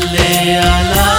صلی علی